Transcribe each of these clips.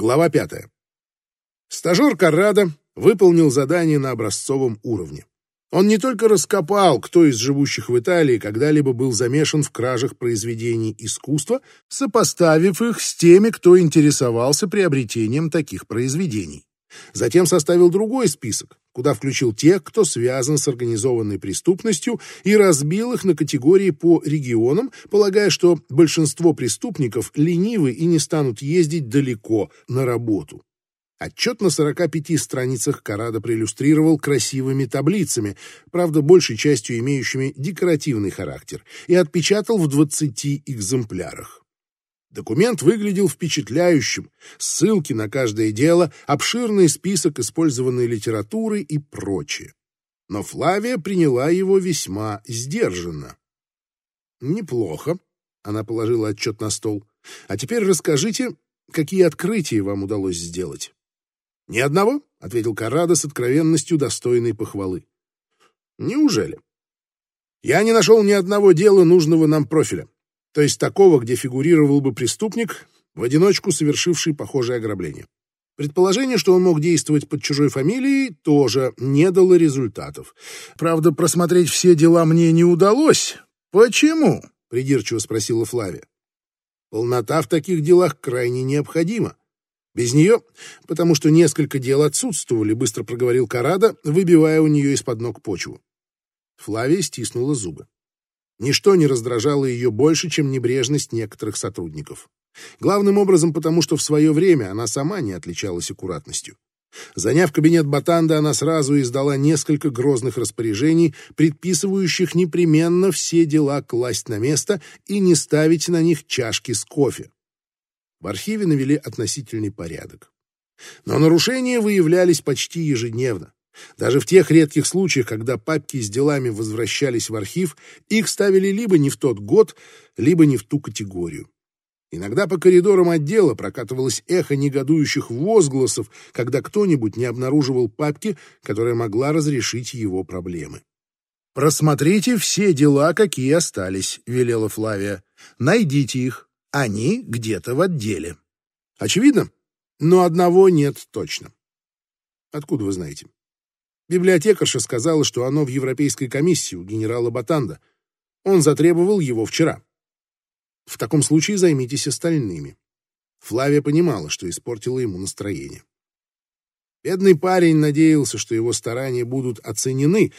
Глава пятая. Стажер Каррада выполнил задание на образцовом уровне. Он не только раскопал, кто из живущих в Италии когда-либо был замешан в кражах произведений искусства, сопоставив их с теми, кто интересовался приобретением таких произведений. Затем составил другой список, куда включил тех, кто связан с организованной преступностью, и разбил их на категории по регионам, полагая, что большинство преступников ленивы и не станут ездить далеко на работу. Отчет на 45 страницах Карада проиллюстрировал красивыми таблицами, правда, большей частью имеющими декоративный характер, и отпечатал в 20 экземплярах. Документ выглядел впечатляющим, ссылки на каждое дело, обширный список использованной литературы и прочее. Но Флавия приняла его весьма сдержанно. «Неплохо», — она положила отчет на стол. «А теперь расскажите, какие открытия вам удалось сделать?» «Ни одного», — ответил Карадо с откровенностью, достойной похвалы. «Неужели?» «Я не нашел ни одного дела нужного нам профиля то есть такого, где фигурировал бы преступник, в одиночку совершивший похожее ограбление. Предположение, что он мог действовать под чужой фамилией, тоже не дало результатов. Правда, просмотреть все дела мне не удалось. Почему? Придирчиво спросила Флавия. Полнота в таких делах крайне необходима. Без нее, потому что несколько дел отсутствовали, быстро проговорил Карада, выбивая у нее из-под ног почву. Флавия стиснула зубы. Ничто не раздражало ее больше, чем небрежность некоторых сотрудников. Главным образом потому, что в свое время она сама не отличалась аккуратностью. Заняв кабинет Батанда, она сразу издала несколько грозных распоряжений, предписывающих непременно все дела класть на место и не ставить на них чашки с кофе. В архиве навели относительный порядок. Но нарушения выявлялись почти ежедневно. Даже в тех редких случаях, когда папки с делами возвращались в архив, их ставили либо не в тот год, либо не в ту категорию. Иногда по коридорам отдела прокатывалось эхо негодующих возгласов, когда кто-нибудь не обнаруживал папки, которая могла разрешить его проблемы. «Просмотрите все дела, какие остались», — велела Флавия. «Найдите их. Они где-то в отделе». Очевидно, но одного нет точно. Откуда вы знаете? Библиотекарша сказала, что оно в Европейской комиссии у генерала Батанда. Он затребовал его вчера. В таком случае займитесь остальными. Флавия понимала, что испортила ему настроение. Бедный парень надеялся, что его старания будут оценены,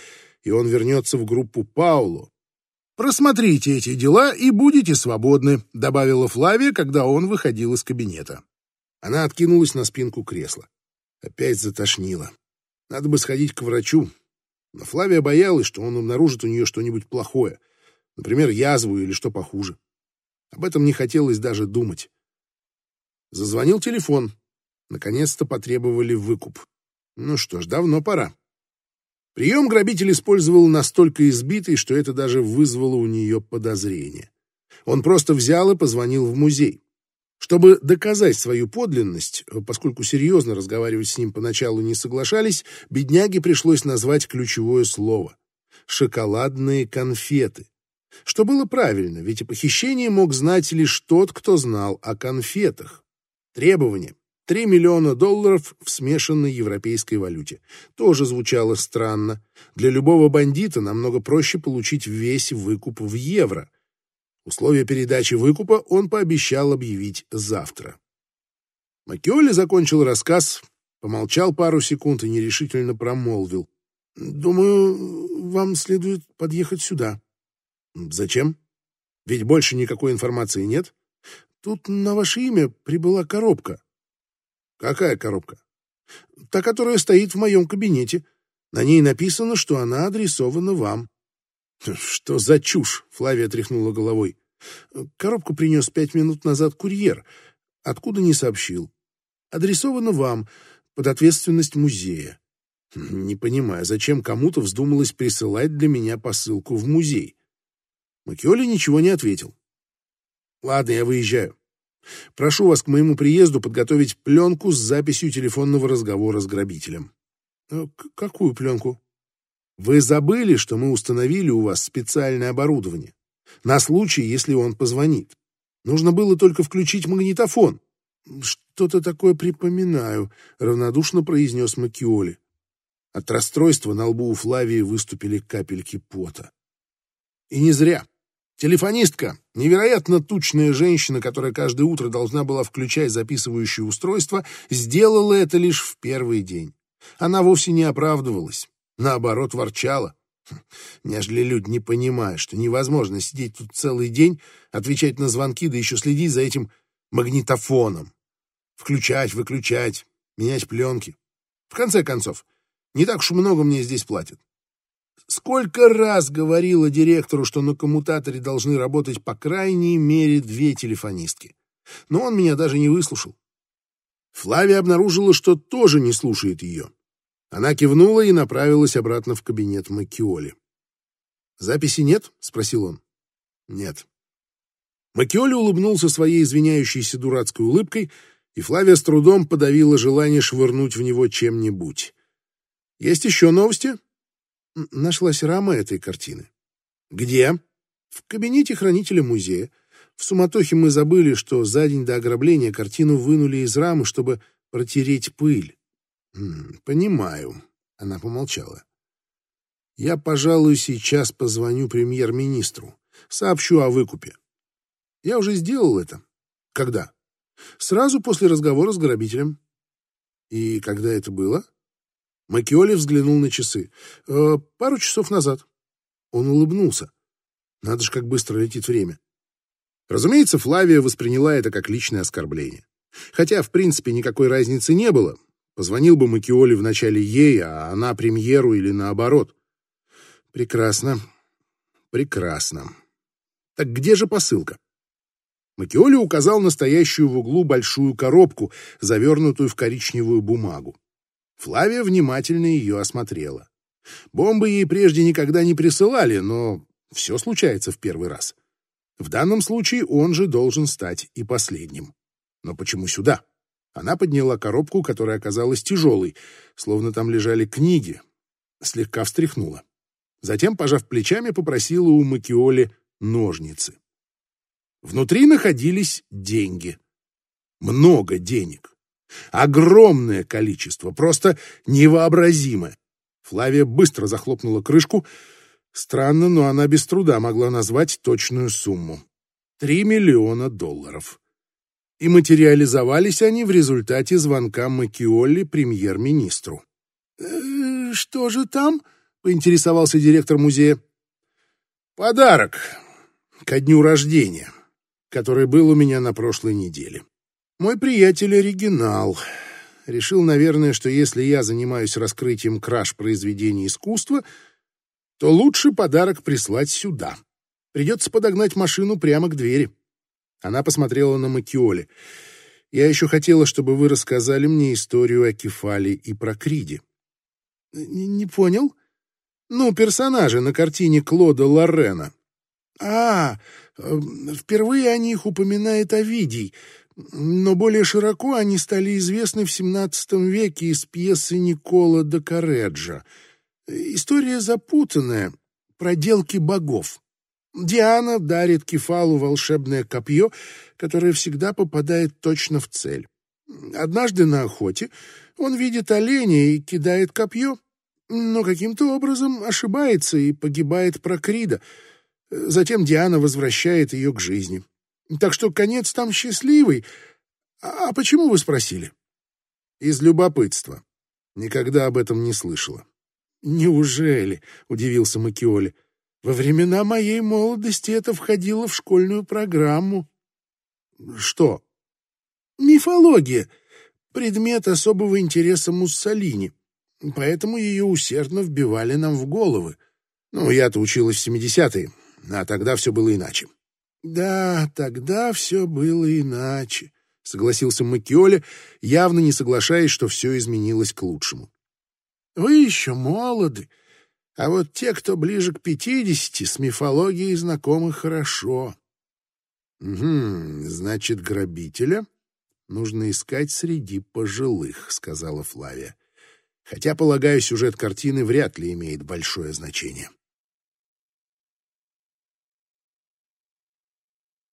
и он вернется в группу Пауло. «Просмотрите эти дела и будете свободны», — добавила Флавия, когда он выходил из кабинета. Она откинулась на спинку кресла. Опять затошнило. Надо бы сходить к врачу. Но Флавия боялась, что он обнаружит у нее что-нибудь плохое. Например, язву или что похуже. Об этом не хотелось даже думать. Зазвонил телефон. Наконец-то потребовали выкуп. Ну что ж, давно пора. Прием грабитель использовал настолько избитый, что это даже вызвало у нее подозрение. Он просто взял и позвонил в музей. Чтобы доказать свою подлинность, поскольку серьезно разговаривать с ним поначалу не соглашались, бедняге пришлось назвать ключевое слово — «шоколадные конфеты». Что было правильно, ведь о похищении мог знать лишь тот, кто знал о конфетах. Требование — 3 миллиона долларов в смешанной европейской валюте. Тоже звучало странно. Для любого бандита намного проще получить весь выкуп в евро — Условия передачи выкупа он пообещал объявить завтра. Макиоли закончил рассказ, помолчал пару секунд и нерешительно промолвил. «Думаю, вам следует подъехать сюда». «Зачем? Ведь больше никакой информации нет. Тут на ваше имя прибыла коробка». «Какая коробка?» «Та, которая стоит в моем кабинете. На ней написано, что она адресована вам». «Что за чушь?» — Флавия тряхнула головой. «Коробку принес пять минут назад курьер. Откуда не сообщил. Адресовано вам, под ответственность музея. Не понимаю, зачем кому-то вздумалось присылать для меня посылку в музей?» Макиоли ничего не ответил. «Ладно, я выезжаю. Прошу вас к моему приезду подготовить пленку с записью телефонного разговора с грабителем». «Э, «Какую пленку?» Вы забыли, что мы установили у вас специальное оборудование? На случай, если он позвонит. Нужно было только включить магнитофон. «Что-то такое припоминаю», — равнодушно произнес Макиоли. От расстройства на лбу у Флавии выступили капельки пота. И не зря. Телефонистка, невероятно тучная женщина, которая каждое утро должна была включать записывающее устройство, сделала это лишь в первый день. Она вовсе не оправдывалась, наоборот, ворчала. Нежели люди не понимают, что невозможно сидеть тут целый день, отвечать на звонки, да еще следить за этим магнитофоном. Включать, выключать, менять пленки. В конце концов, не так уж много мне здесь платят. Сколько раз говорила директору, что на коммутаторе должны работать по крайней мере две телефонистки. Но он меня даже не выслушал. Флавия обнаружила, что тоже не слушает ее. Она кивнула и направилась обратно в кабинет Макиоли. «Записи нет?» — спросил он. «Нет». Макиоли улыбнулся своей извиняющейся дурацкой улыбкой, и Флавия с трудом подавила желание швырнуть в него чем-нибудь. «Есть еще новости?» Нашлась рама этой картины. «Где?» «В кабинете хранителя музея. В суматохе мы забыли, что за день до ограбления картину вынули из рамы, чтобы протереть пыль». «Понимаю», — она помолчала. «Я, пожалуй, сейчас позвоню премьер-министру, сообщу о выкупе. Я уже сделал это. Когда? Сразу после разговора с грабителем. И когда это было? Макиоли взглянул на часы. «Э, «Пару часов назад». Он улыбнулся. Надо же, как быстро летит время. Разумеется, Флавия восприняла это как личное оскорбление. Хотя, в принципе, никакой разницы не было. Позвонил бы Макиоли вначале ей, а она премьеру или наоборот. Прекрасно. Прекрасно. Так где же посылка? Макиоли указал настоящую в углу большую коробку, завернутую в коричневую бумагу. Флавия внимательно ее осмотрела. Бомбы ей прежде никогда не присылали, но все случается в первый раз. В данном случае он же должен стать и последним. Но почему сюда? Она подняла коробку, которая оказалась тяжелой, словно там лежали книги, слегка встряхнула. Затем, пожав плечами, попросила у Макиоли ножницы. Внутри находились деньги. Много денег. Огромное количество, просто невообразимое. Флавия быстро захлопнула крышку. Странно, но она без труда могла назвать точную сумму. Три миллиона долларов. И материализовались они в результате звонка Макиолли премьер-министру. «Э, «Что же там?» — поинтересовался директор музея. «Подарок ко дню рождения, который был у меня на прошлой неделе. Мой приятель оригинал. Решил, наверное, что если я занимаюсь раскрытием краж произведений искусства, то лучше подарок прислать сюда. Придется подогнать машину прямо к двери. Она посмотрела на Макиоли. Я еще хотела, чтобы вы рассказали мне историю о Кефале и Прокриде. Не, не понял? Ну, персонажи на картине Клода Лорена. А, э, впервые о них упоминает Овидий — но более широко они стали известны в XVII веке из пьесы Никола де Кареджа. История запутанная, проделки богов. Диана дарит Кефалу волшебное копье, которое всегда попадает точно в цель. Однажды на охоте он видит оленя и кидает копье, но каким-то образом ошибается и погибает Прокрида. Затем Диана возвращает ее к жизни. Так что конец там счастливый. А почему вы спросили? Из любопытства. Никогда об этом не слышала. Неужели? Удивился Макиоли. Во времена моей молодости это входило в школьную программу. Что? Мифология. Предмет особого интереса Муссолини. Поэтому ее усердно вбивали нам в головы. Ну, я-то училась в семидесятые, а тогда все было иначе. Да, тогда все было иначе, согласился Макиоли, явно не соглашаясь, что все изменилось к лучшему. Вы еще молоды, а вот те, кто ближе к пятидесяти, с мифологией знакомы хорошо. Угу, значит, грабителя нужно искать среди пожилых, сказала Флавия. Хотя, полагаю, сюжет картины вряд ли имеет большое значение.